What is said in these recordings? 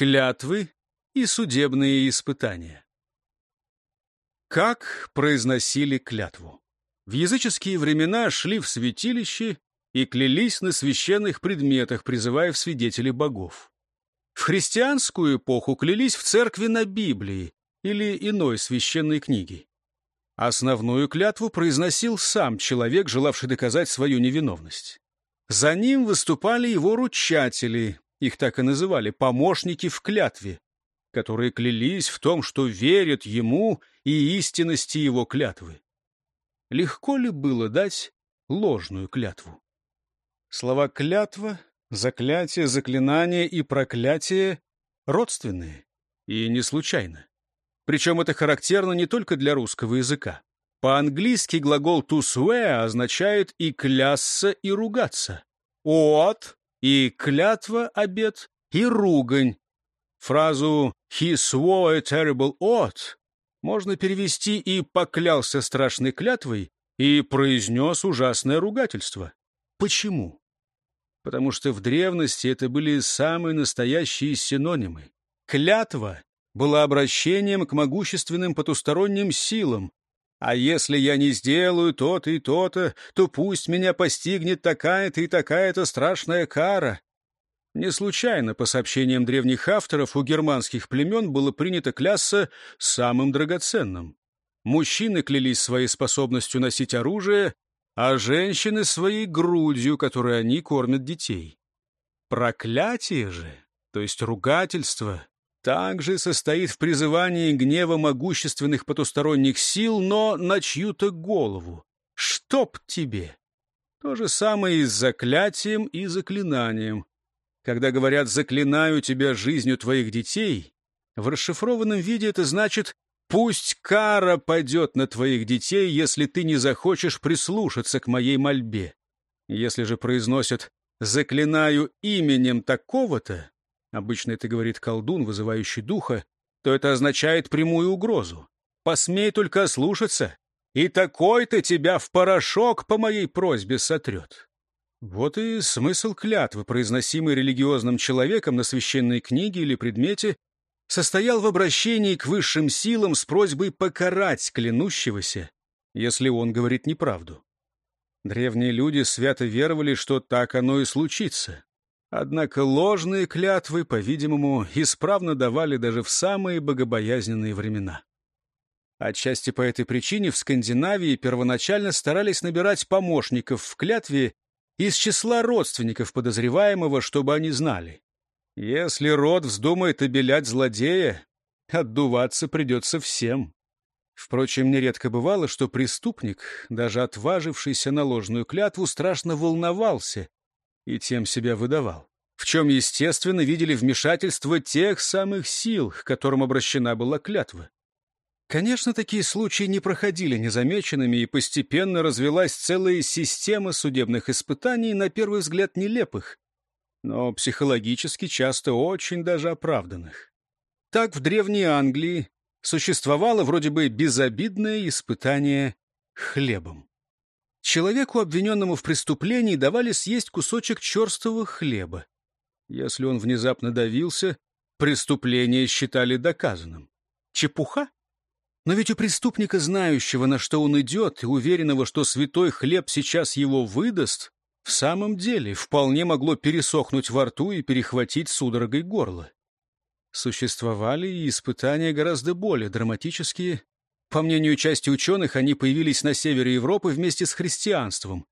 клятвы и судебные испытания. Как произносили клятву? В языческие времена шли в святилище и клялись на священных предметах, призывая в свидетели богов. В христианскую эпоху клялись в церкви на Библии или иной священной книге. Основную клятву произносил сам человек, желавший доказать свою невиновность. За ним выступали его ручатели, их так и называли, помощники в клятве, которые клялись в том, что верят ему и истинности его клятвы. Легко ли было дать ложную клятву? Слова «клятва», «заклятие», «заклинание» и «проклятие» родственные и не случайно. Причем это характерно не только для русского языка. По-английски глагол to swear означает и клясться, и ругаться. От и клятва, обет, и ругань. Фразу «he swore a terrible oath» можно перевести и «поклялся страшной клятвой» и «произнес ужасное ругательство». Почему? потому что в древности это были самые настоящие синонимы. Клятва была обращением к могущественным потусторонним силам. А если я не сделаю то-то и то-то, то пусть меня постигнет такая-то и такая-то страшная кара. Не случайно, по сообщениям древних авторов, у германских племен было принято клясться самым драгоценным. Мужчины клялись своей способностью носить оружие, а женщины своей грудью, которой они кормят детей. Проклятие же, то есть ругательство, также состоит в призывании гнева могущественных потусторонних сил, но на чью-то голову. Чтоб тебе! То же самое и с заклятием и заклинанием. Когда говорят «заклинаю тебя жизнью твоих детей», в расшифрованном виде это значит Пусть кара падет на твоих детей, если ты не захочешь прислушаться к моей мольбе. Если же произносят «заклинаю именем такого-то», обычно это говорит колдун, вызывающий духа, то это означает прямую угрозу. Посмей только ослушаться, и такой-то тебя в порошок по моей просьбе сотрет. Вот и смысл клятвы, произносимой религиозным человеком на священной книге или предмете, состоял в обращении к высшим силам с просьбой покарать клянущегося, если он говорит неправду. Древние люди свято веровали, что так оно и случится. Однако ложные клятвы, по-видимому, исправно давали даже в самые богобоязненные времена. Отчасти по этой причине в Скандинавии первоначально старались набирать помощников в клятве из числа родственников подозреваемого, чтобы они знали. Если род вздумает обелять злодея, отдуваться придется всем. Впрочем, нередко бывало, что преступник, даже отважившийся на ложную клятву, страшно волновался и тем себя выдавал, в чем, естественно, видели вмешательство тех самых сил, к которым обращена была клятва. Конечно, такие случаи не проходили незамеченными, и постепенно развелась целая система судебных испытаний, на первый взгляд нелепых, но психологически часто очень даже оправданных. Так в Древней Англии существовало вроде бы безобидное испытание хлебом. Человеку, обвиненному в преступлении, давали съесть кусочек черстого хлеба. Если он внезапно давился, преступление считали доказанным. Чепуха? Но ведь у преступника, знающего, на что он идет, и уверенного, что святой хлеб сейчас его выдаст, в самом деле вполне могло пересохнуть во рту и перехватить судорогой горло. Существовали и испытания гораздо более драматические. По мнению части ученых, они появились на севере Европы вместе с христианством.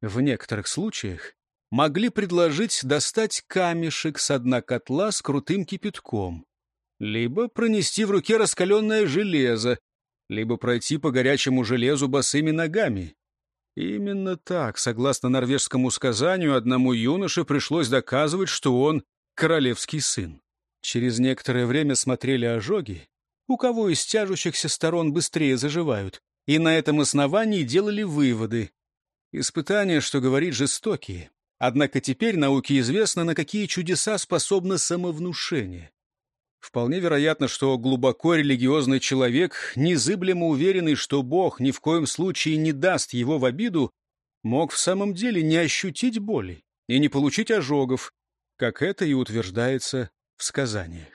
В некоторых случаях могли предложить достать камешек с дна котла с крутым кипятком, либо пронести в руке раскаленное железо, либо пройти по горячему железу босыми ногами. Именно так, согласно норвежскому сказанию, одному юноше пришлось доказывать, что он королевский сын. Через некоторое время смотрели ожоги, у кого из тяжущихся сторон быстрее заживают, и на этом основании делали выводы. Испытания, что говорить, жестокие. Однако теперь науке известно, на какие чудеса способно самовнушение. Вполне вероятно, что глубоко религиозный человек, незыблемо уверенный, что Бог ни в коем случае не даст его в обиду, мог в самом деле не ощутить боли и не получить ожогов, как это и утверждается в сказание.